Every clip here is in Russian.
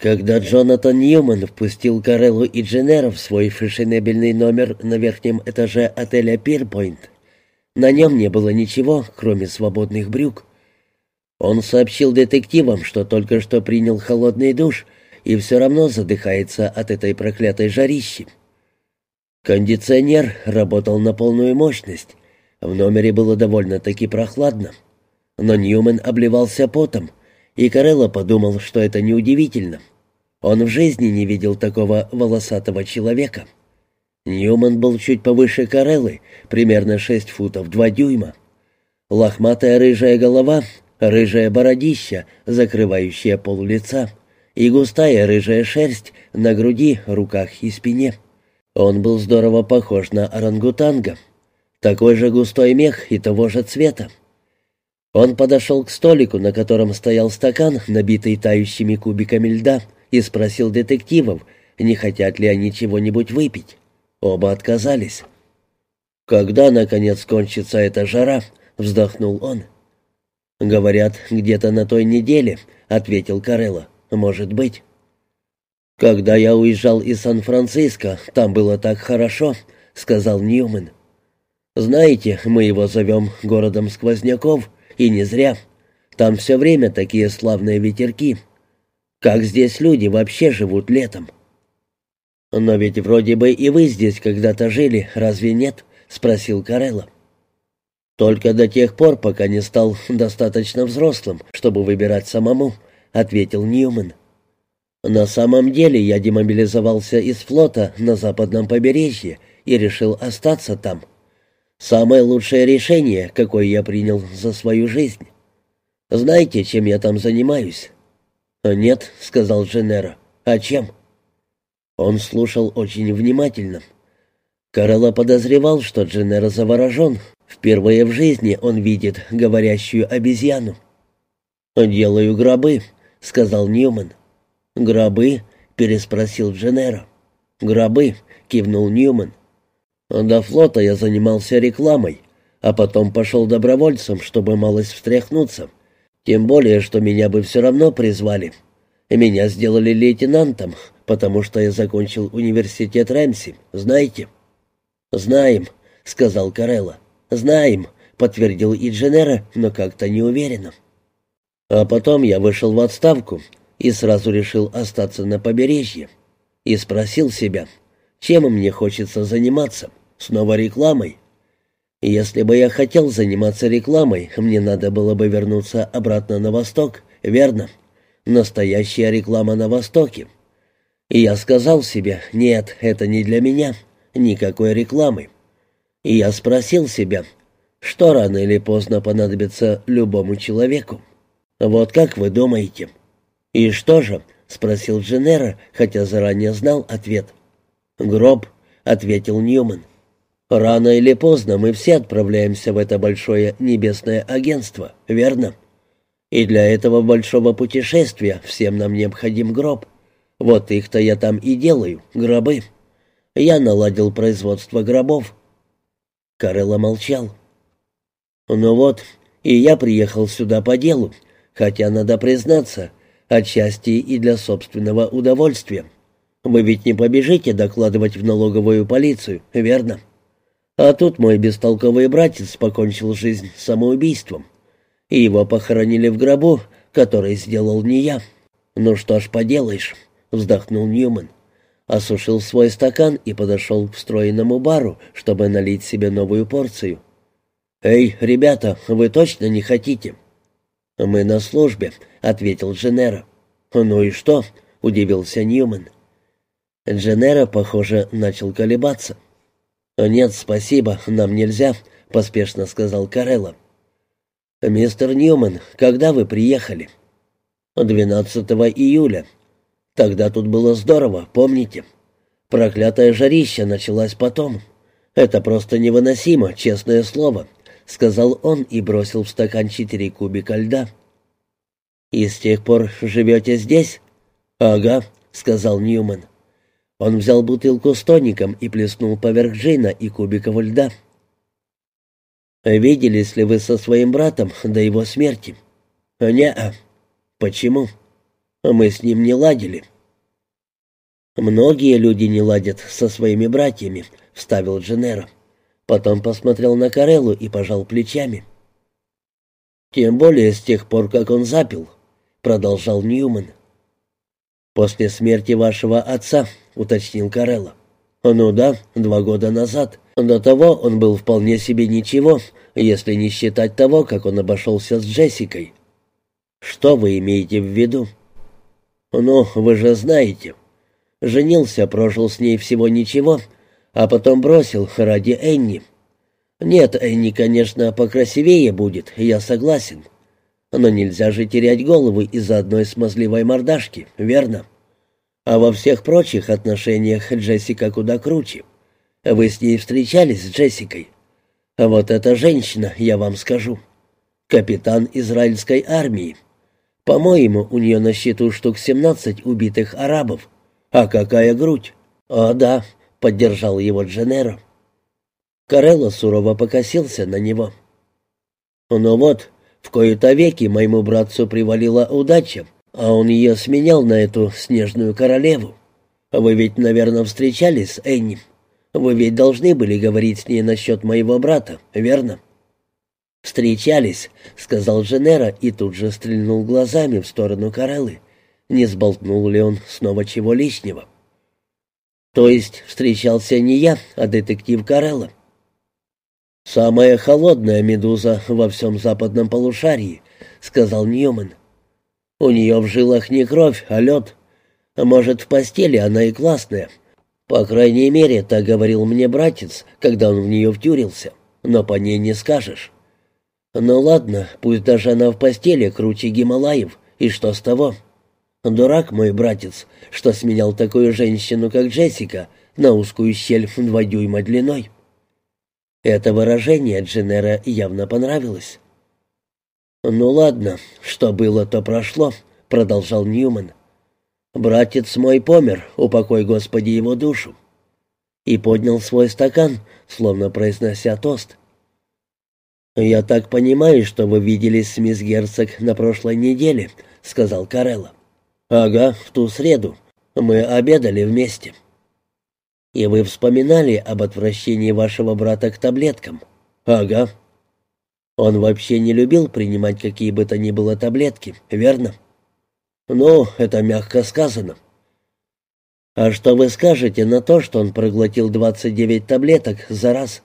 Когда Джонатан Ньюман впустил Кареллу и Дженнера в свой фешенебельный номер на верхнем этаже отеля «Пирпойнт», на нем не было ничего, кроме свободных брюк. Он сообщил детективам, что только что принял холодный душ и все равно задыхается от этой проклятой жарищи. Кондиционер работал на полную мощность. В номере было довольно-таки прохладно. Но Ньюман обливался потом, и Карелло подумал, что это неудивительно. Он в жизни не видел такого волосатого человека. Ньюман был чуть повыше Кареллы, примерно 6 футов 2 дюйма. Лохматая рыжая голова, рыжая бородища, закрывающая пол лица, и густая рыжая шерсть на груди, руках и спине. Он был здорово похож на орангутанга. Такой же густой мех и того же цвета. Он подошел к столику, на котором стоял стакан, набитый тающими кубиками льда, и спросил детективов, не хотят ли они чего-нибудь выпить. Оба отказались. «Когда, наконец, кончится эта жара?» — вздохнул он. «Говорят, где-то на той неделе», — ответил Карелло. «Может быть». «Когда я уезжал из Сан-Франциско, там было так хорошо», — сказал Ньюман. «Знаете, мы его зовем городом сквозняков, и не зря. Там все время такие славные ветерки. Как здесь люди вообще живут летом?» «Но ведь вроде бы и вы здесь когда-то жили, разве нет?» — спросил Карелло. «Только до тех пор, пока не стал достаточно взрослым, чтобы выбирать самому», — ответил Ньюман. «На самом деле я демобилизовался из флота на западном побережье и решил остаться там. Самое лучшее решение, какое я принял за свою жизнь. Знаете, чем я там занимаюсь?» «Нет», — сказал Дженнеро. «А чем?» Он слушал очень внимательно. Карелла подозревал, что Дженнеро заворожен. Впервые в жизни он видит говорящую обезьяну. «Делаю гробы», — сказал Ньюман. «Гробы?» — переспросил Дженнеро. «Гробы», — кивнул Ньюман. До флота я занимался рекламой, а потом пошел добровольцем, чтобы малость встряхнуться. Тем более, что меня бы все равно призвали. Меня сделали лейтенантом, потому что я закончил университет Рэмси, знаете?» «Знаем», — сказал Карелла. «Знаем», — подтвердил и Дженера, но как-то неуверенно. А потом я вышел в отставку и сразу решил остаться на побережье. И спросил себя, чем мне хочется заниматься. Снова рекламой? Если бы я хотел заниматься рекламой, мне надо было бы вернуться обратно на восток, верно? Настоящая реклама на востоке. И я сказал себе, нет, это не для меня, никакой рекламы. И я спросил себя, что рано или поздно понадобится любому человеку. Вот как вы думаете? И что же? спросил Дженера, хотя заранее знал ответ. Гроб, ответил Ньюман. Рано или поздно мы все отправляемся в это большое небесное агентство, верно? И для этого большого путешествия всем нам необходим гроб. Вот их-то я там и делаю, гробы. Я наладил производство гробов. Карелла молчал. Ну вот, и я приехал сюда по делу, хотя, надо признаться, отчасти и для собственного удовольствия. Вы ведь не побежите докладывать в налоговую полицию, верно? А тут мой бестолковый братец покончил жизнь самоубийством. И его похоронили в гробу, который сделал не я. Ну что ж поделаешь, вздохнул Ньюман. Осушил свой стакан и подошел к встроенному бару, чтобы налить себе новую порцию. «Эй, ребята, вы точно не хотите?» «Мы на службе», — ответил Дженера. «Ну и что?» — удивился Ньюман. Дженера, похоже, начал колебаться. «Нет, спасибо, нам нельзя», — поспешно сказал Карелло. «Мистер Ньюман, когда вы приехали?» «12 июля. Тогда тут было здорово, помните? Проклятая жарища началась потом. Это просто невыносимо, честное слово», — сказал он и бросил в стакан четыре кубика льда. «И с тех пор живете здесь?» «Ага», — сказал Ньюман. Он взял бутылку с тоником и плеснул поверх джина и кубиков льда. «Виделись ли вы со своим братом до его смерти?» «Не-а. Почему?» Мы с ним не ладили». «Многие люди не ладят со своими братьями», — вставил Дженнеро. Потом посмотрел на Кареллу и пожал плечами. «Тем более с тех пор, как он запил», — продолжал Ньюман. «После смерти вашего отца», — уточнил Карелла. «Ну да, два года назад. До того он был вполне себе ничего, если не считать того, как он обошелся с Джессикой». «Что вы имеете в виду?» «Ну, вы же знаете. Женился, прожил с ней всего ничего, а потом бросил ради Энни. Нет, Энни, конечно, покрасивее будет, я согласен. Но нельзя же терять голову из-за одной смазливой мордашки, верно? А во всех прочих отношениях Джессика куда круче. Вы с ней встречались с Джессикой? А вот эта женщина, я вам скажу. Капитан израильской армии. По-моему, у нее на счету штук 17 убитых арабов. А какая грудь? О, да, поддержал его Дженеро. Карелло сурово покосился на него. «Ну вот, в кои-то веки моему братцу привалила удача, а он ее сменял на эту снежную королеву. Вы ведь, наверное, встречались с Энни. Вы ведь должны были говорить с ней насчет моего брата, верно?» «Встречались», — сказал Женера и тут же стрельнул глазами в сторону Кареллы. Не сболтнул ли он снова чего лишнего? «То есть встречался не я, а детектив Карелла?» «Самая холодная медуза во всем западном полушарии», — сказал Ньюман. «У нее в жилах не кровь, а лед. Может, в постели она и классная. По крайней мере, так говорил мне братец, когда он в нее втюрился. Но по ней не скажешь». «Ну ладно, пусть даже она в постели круче Гималаев, и что с того?» «Дурак мой братец, что сменял такую женщину, как Джессика, на узкую щель в два дюйма длиной». Это выражение Дженера явно понравилось. «Ну ладно, что было, то прошло», — продолжал Ньюман. «Братец мой помер, упокой Господи его душу». И поднял свой стакан, словно произнося тост. «Я так понимаю, что вы виделись с мисс Герцог на прошлой неделе», — сказал Карелла. «Ага, в ту среду. Мы обедали вместе». «И вы вспоминали об отвращении вашего брата к таблеткам?» «Ага». «Он вообще не любил принимать какие бы то ни было таблетки, верно?» «Ну, это мягко сказано». «А что вы скажете на то, что он проглотил 29 таблеток за раз?»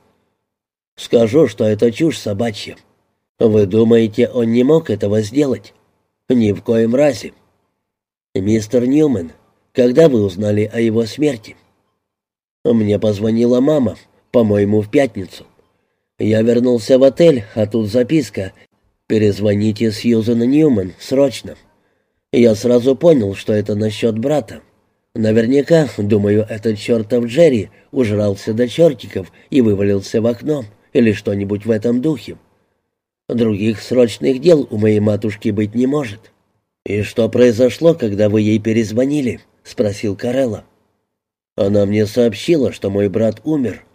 Скажу, что это чушь собачья. Вы думаете, он не мог этого сделать? Ни в коем разе. Мистер Ньюман, когда вы узнали о его смерти? Мне позвонила мама, по-моему, в пятницу. Я вернулся в отель, а тут записка. Перезвоните Сьюзан Ньюман, срочно. Я сразу понял, что это насчет брата. Наверняка, думаю, этот чертов Джерри ужрался до чертиков и вывалился в окно или что-нибудь в этом духе. Других срочных дел у моей матушки быть не может. «И что произошло, когда вы ей перезвонили?» — спросил Карелла. «Она мне сообщила, что мой брат умер.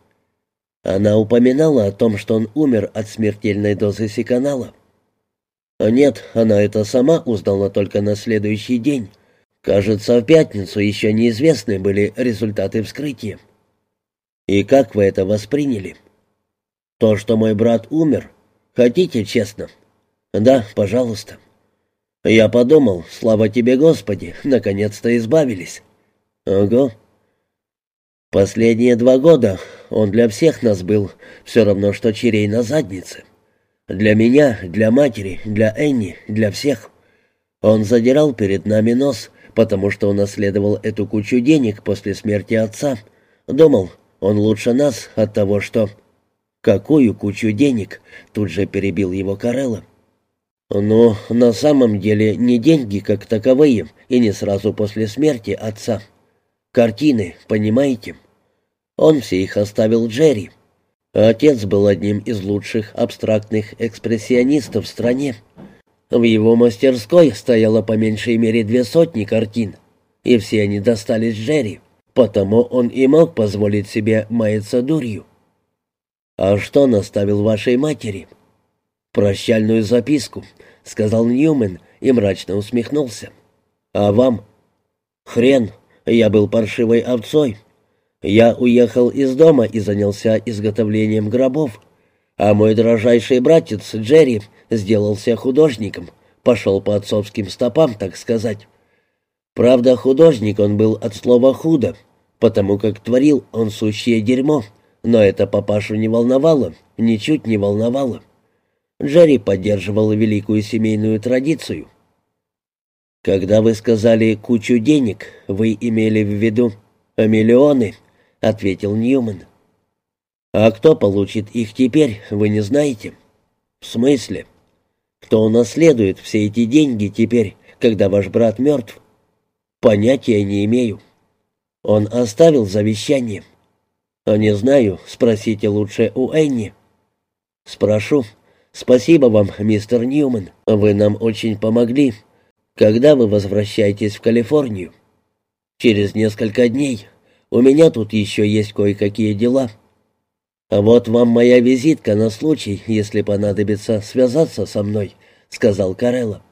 Она упоминала о том, что он умер от смертельной дозы сиканала. Нет, она это сама узнала только на следующий день. Кажется, в пятницу еще неизвестны были результаты вскрытия. И как вы это восприняли?» То, что мой брат умер. Хотите честно? Да, пожалуйста. Я подумал, слава тебе, Господи, наконец-то избавились. Ого. Последние два года он для всех нас был все равно, что черей на заднице. Для меня, для матери, для Энни, для всех. Он задирал перед нами нос, потому что унаследовал эту кучу денег после смерти отца. Думал, он лучше нас от того, что... «Какую кучу денег?» — тут же перебил его Карелла. «Но на самом деле не деньги как таковые, и не сразу после смерти отца. Картины, понимаете? Он все их оставил Джерри. Отец был одним из лучших абстрактных экспрессионистов в стране. В его мастерской стояло по меньшей мере две сотни картин, и все они достались Джерри, потому он и мог позволить себе маяться дурью. «А что наставил вашей матери?» «Прощальную записку», — сказал Ньюмен и мрачно усмехнулся. А вам? Хрен, я был паршивой овцой. Я уехал из дома и занялся изготовлением гробов. А мой дрожайший братец Джерри сделался художником, пошел по отцовским стопам, так сказать. Правда, художник он был от слова «худо», потому как творил он сущее дерьмо, но это папашу не волновало, ничуть не волновало. Джерри поддерживал великую семейную традицию. «Когда вы сказали «кучу денег», вы имели в виду «миллионы», — ответил Ньюман. «А кто получит их теперь, вы не знаете?» «В смысле? Кто унаследует все эти деньги теперь, когда ваш брат мертв?» «Понятия не имею». «Он оставил завещание?» «А не знаю, спросите лучше у Энни». «Спрошу. Спасибо вам, мистер Ньюман. Вы нам очень помогли. Когда вы возвращаетесь в Калифорнию?» «Через несколько дней. У меня тут еще есть кое-какие дела». «А вот вам моя визитка на случай, если понадобится связаться со мной», — сказал Карелла.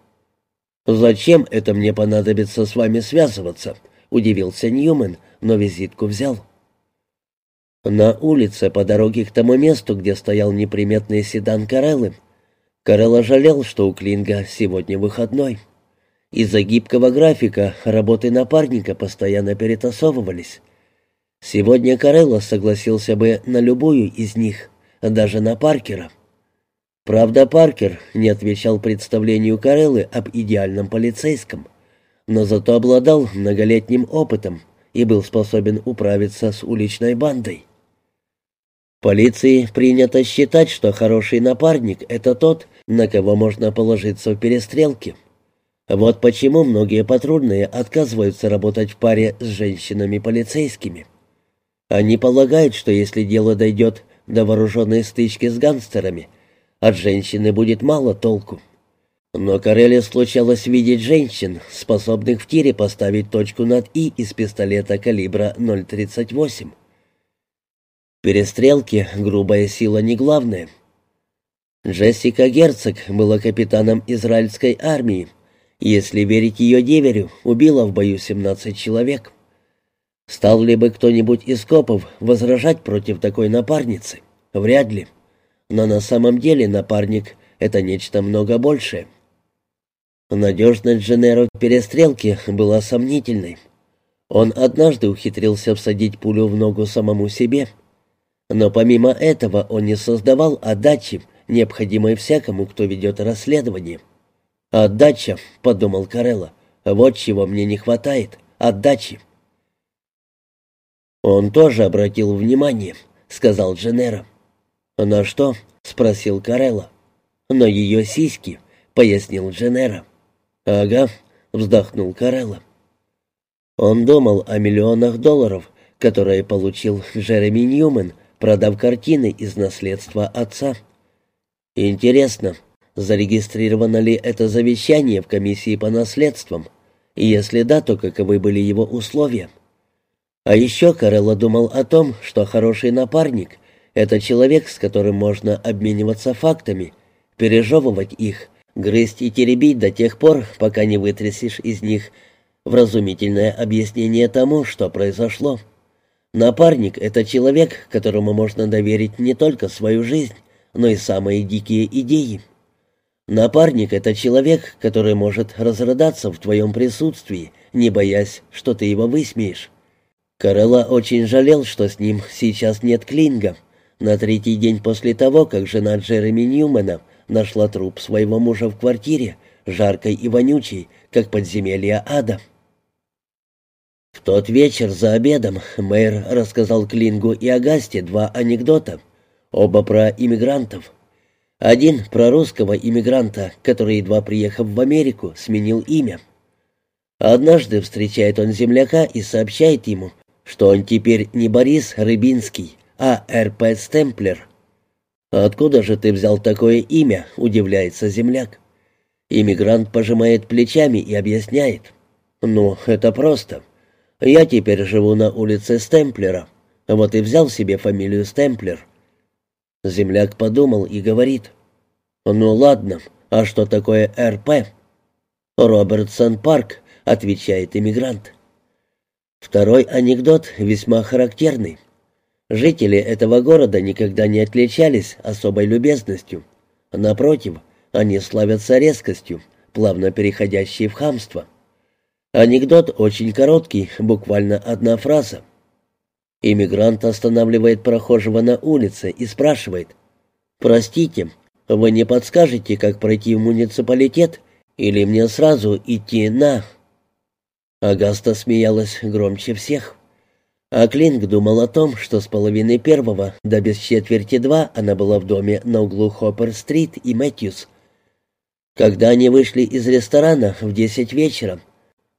«Зачем это мне понадобится с вами связываться?» — удивился Ньюман, но визитку взял. На улице, по дороге к тому месту, где стоял неприметный седан Кареллы, Карелла жалел, что у Клинга сегодня выходной. Из-за гибкого графика работы напарника постоянно перетасовывались. Сегодня Карелла согласился бы на любую из них, даже на Паркера. Правда, Паркер не отвечал представлению Кареллы об идеальном полицейском, но зато обладал многолетним опытом и был способен управиться с уличной бандой. Полиции принято считать, что хороший напарник — это тот, на кого можно положиться в перестрелке. Вот почему многие патрульные отказываются работать в паре с женщинами-полицейскими. Они полагают, что если дело дойдет до вооруженной стычки с гангстерами, от женщины будет мало толку. Но Карелле случалось видеть женщин, способных в тире поставить точку над «и» из пистолета калибра 0,38. Перестрелки грубая сила не главное. Джессика Герцог была капитаном израильской армии. Если верить ее деверю, убила в бою 17 человек. Стал ли бы кто-нибудь из копов возражать против такой напарницы? Вряд ли. Но на самом деле напарник — это нечто много большее. Надежность Дженеро в перестрелке была сомнительной. Он однажды ухитрился всадить пулю в ногу самому себе. Но помимо этого он не создавал отдачи, необходимой всякому, кто ведет расследование. «Отдача», — подумал Карелла, — «вот чего мне не хватает, отдачи». «Он тоже обратил внимание», — сказал Дженера. «На что?» — спросил Карелла. «На ее сиськи», — пояснил Дженера. «Ага», — вздохнул Карелла. Он думал о миллионах долларов, которые получил Джереми Ньюман, продав картины из наследства отца. Интересно, зарегистрировано ли это завещание в комиссии по наследствам? И если да, то каковы были его условия? А еще Карелла думал о том, что хороший напарник — это человек, с которым можно обмениваться фактами, пережевывать их, грызть и теребить до тех пор, пока не вытрясешь из них вразумительное объяснение тому, что произошло. Напарник — это человек, которому можно доверить не только свою жизнь, но и самые дикие идеи. Напарник — это человек, который может разрыдаться в твоем присутствии, не боясь, что ты его высмеешь. Карелла очень жалел, что с ним сейчас нет Клинга. На третий день после того, как жена Джереми Ньюмана нашла труп своего мужа в квартире, жаркой и вонючей, как подземелье ада. В тот вечер за обедом мэр рассказал Клингу и Агасте два анекдота, оба про иммигрантов. Один про русского иммигранта, который, едва приехав в Америку, сменил имя. Однажды встречает он земляка и сообщает ему, что он теперь не Борис Рыбинский, а Р.П. Стемплер. «Откуда же ты взял такое имя?» — удивляется земляк. Иммигрант пожимает плечами и объясняет. «Ну, это просто. Я теперь живу на улице Стемплера. Вот и взял себе фамилию Стемплер». Земляк подумал и говорит. «Ну ладно, а что такое РП?» «Робертсон Парк», — отвечает иммигрант. Второй анекдот весьма характерный. Жители этого города никогда не отличались особой любезностью. Напротив, они славятся резкостью, плавно переходящей в хамство. Анекдот очень короткий, буквально одна фраза. Иммигрант останавливает прохожего на улице и спрашивает. «Простите, вы не подскажете, как пройти в муниципалитет, или мне сразу идти на...» Агаста смеялась громче всех. А Клинк думал о том, что с половины первого до без четверти два она была в доме на углу Хоппер-стрит и Мэтьюс. Когда они вышли из ресторана в десять вечера,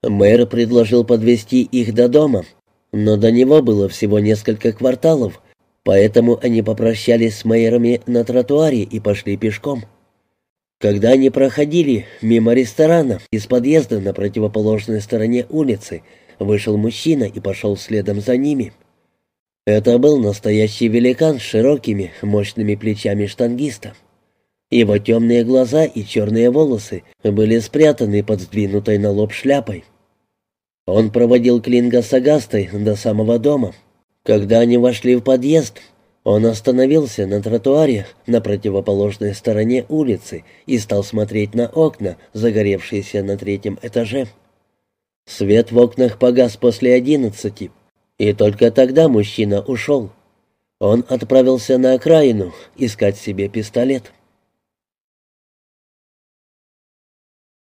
мэр предложил подвести их до дома, но до него было всего несколько кварталов, поэтому они попрощались с мэрами на тротуаре и пошли пешком. Когда они проходили мимо ресторана, из подъезда на противоположной стороне улицы вышел мужчина и пошел следом за ними. Это был настоящий великан с широкими, мощными плечами штангиста. Его темные глаза и черные волосы были спрятаны под сдвинутой на лоб шляпой. Он проводил Клинга с Агастой до самого дома. Когда они вошли в подъезд, он остановился на тротуаре на противоположной стороне улицы и стал смотреть на окна, загоревшиеся на третьем этаже. Свет в окнах погас после одиннадцати, и только тогда мужчина ушел. Он отправился на окраину искать себе пистолет.